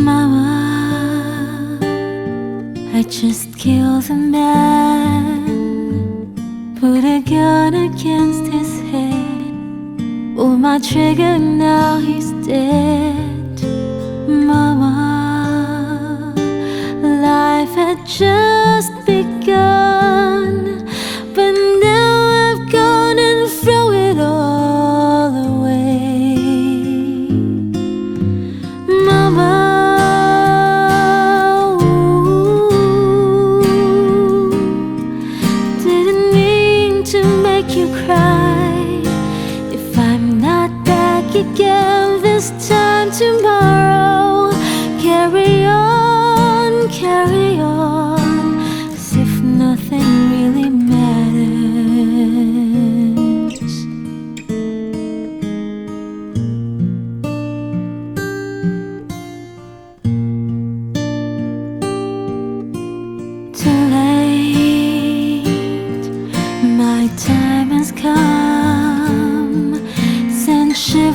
Mama, I just killed a man. Put a gun against his head. Pull my trigger, now he's dead. Mama, life had just begun. Again this time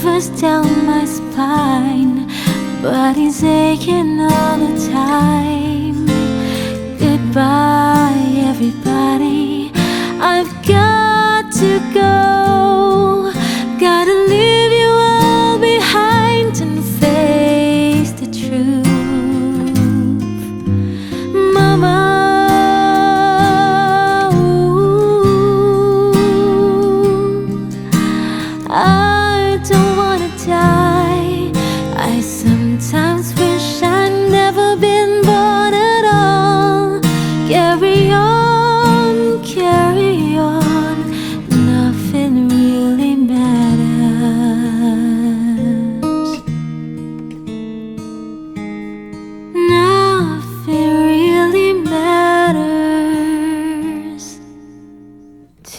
shivers down my spine, body's aching all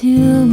To.